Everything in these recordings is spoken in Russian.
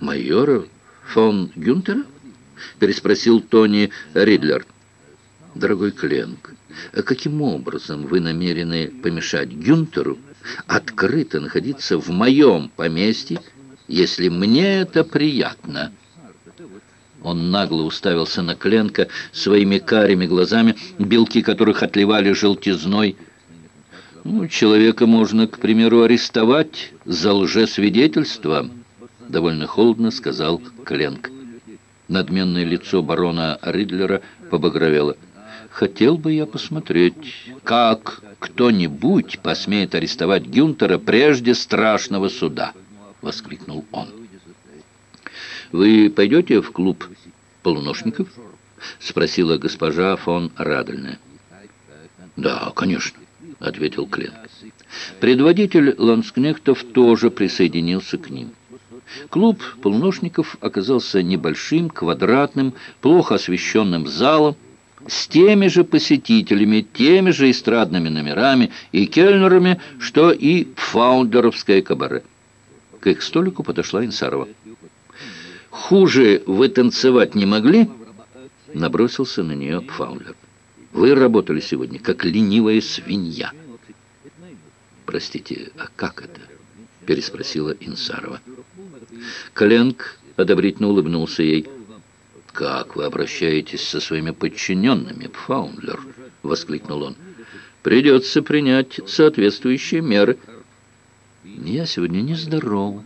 «Майора фон Гюнтера?» — переспросил Тони Ридлер. «Дорогой Кленк, каким образом вы намерены помешать Гюнтеру открыто находиться в моем поместье, если мне это приятно?» Он нагло уставился на Кленка своими карими глазами, белки которых отливали желтизной. Ну, человека можно, к примеру, арестовать за лжесвидетельство, довольно холодно сказал Кленк. Надменное лицо барона Ридлера побагровело. «Хотел бы я посмотреть, как кто-нибудь посмеет арестовать Гюнтера прежде страшного суда!» — воскликнул он. «Вы пойдете в клуб полуношников?» — спросила госпожа фон Радельная. «Да, конечно», — ответил Кленк. Предводитель ланскнехтов тоже присоединился к ним. Клуб полуношников оказался небольшим, квадратным, плохо освещенным залом, с теми же посетителями, теми же эстрадными номерами и кельнерами, что и фаундеровское кабаре. К их столику подошла Инсарова. «Хуже вы танцевать не могли?» Набросился на нее Фаулер. «Вы работали сегодня, как ленивая свинья». «Простите, а как это?» Переспросила Инсарова. Кленк одобрительно улыбнулся ей. «Как вы обращаетесь со своими подчиненными, Фаундлер?» — воскликнул он. «Придется принять соответствующие меры». «Я сегодня нездорова», —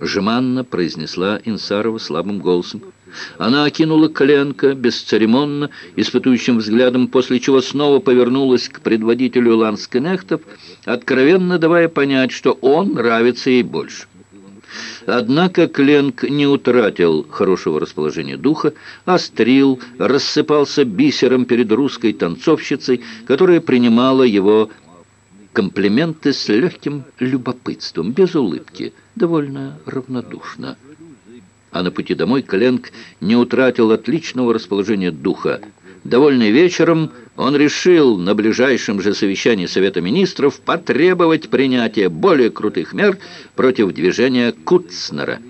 жеманно произнесла Инсарова слабым голосом. Она окинула Кленка бесцеремонно, испытующим взглядом, после чего снова повернулась к предводителю ланскенехтов, откровенно давая понять, что он нравится ей больше. Однако Кленк не утратил хорошего расположения духа, острил, рассыпался бисером перед русской танцовщицей, которая принимала его комплименты с легким любопытством, без улыбки, довольно равнодушно. А на пути домой Кленк не утратил отличного расположения духа. Довольный вечером, он решил на ближайшем же совещании Совета Министров потребовать принятия более крутых мер против движения Куцнера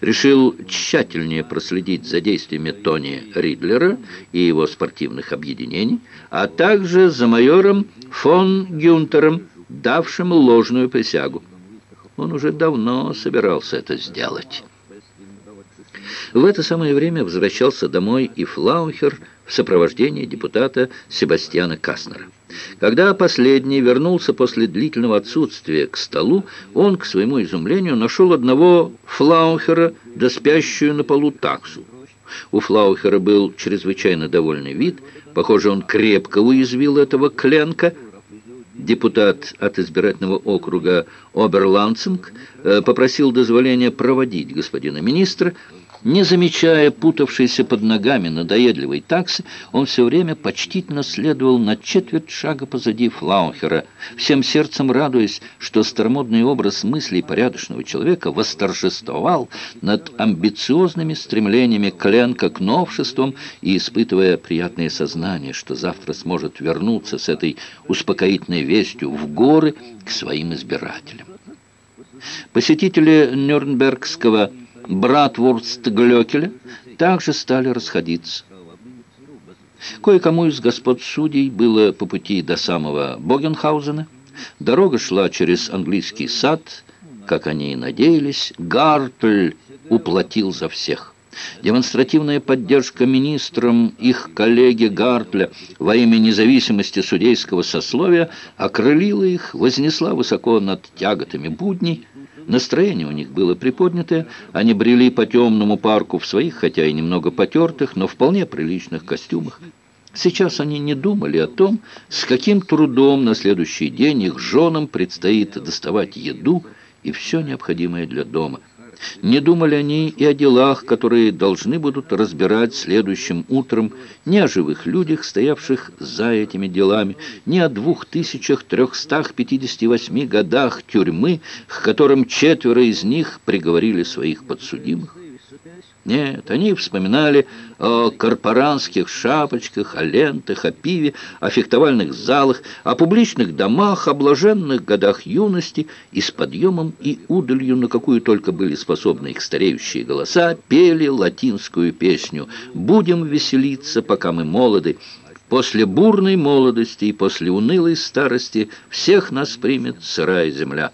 решил тщательнее проследить за действиями Тони Ридлера и его спортивных объединений, а также за майором фон Гюнтером, давшим ложную присягу. Он уже давно собирался это сделать. В это самое время возвращался домой и Флаухер в сопровождении депутата Себастьяна Каснера. Когда последний вернулся после длительного отсутствия к столу, он, к своему изумлению, нашел одного Флаухера, доспящую на полу таксу. У Флаухера был чрезвычайно довольный вид. Похоже, он крепко уязвил этого Кленка. Депутат от избирательного округа Оберландцинг э, попросил дозволения проводить господина министра, не замечая путавшейся под ногами надоедливой таксы, он все время почтительно следовал на четверть шага позади Флаухера, всем сердцем радуясь, что старомодный образ мыслей порядочного человека восторжествовал над амбициозными стремлениями Кленка к новшествам и испытывая приятное сознание, что завтра сможет вернуться с этой успокоительной вестью в горы к своим избирателям. Посетители Нюрнбергского Братвурст-Глёкеля также стали расходиться. Кое-кому из господ судей было по пути до самого Богенхаузена. Дорога шла через английский сад. Как они и надеялись, Гартль уплатил за всех. Демонстративная поддержка министрам их коллеги Гартля во имя независимости судейского сословия окрылила их, вознесла высоко над тяготами будней, Настроение у них было приподнятое, они брели по темному парку в своих, хотя и немного потертых, но вполне приличных костюмах. Сейчас они не думали о том, с каким трудом на следующий день их женам предстоит доставать еду и все необходимое для дома – не думали они и о делах, которые должны будут разбирать следующим утром, ни о живых людях, стоявших за этими делами, ни о двух тысячах трехстах пятидесяти восьми годах тюрьмы, к которым четверо из них приговорили своих подсудимых. Нет, они вспоминали о корпоранских шапочках, о лентах, о пиве, о фехтовальных залах, о публичных домах, о блаженных годах юности и с подъемом и удалью, на какую только были способны их стареющие голоса, пели латинскую песню «Будем веселиться, пока мы молоды». После бурной молодости и после унылой старости всех нас примет сырая земля.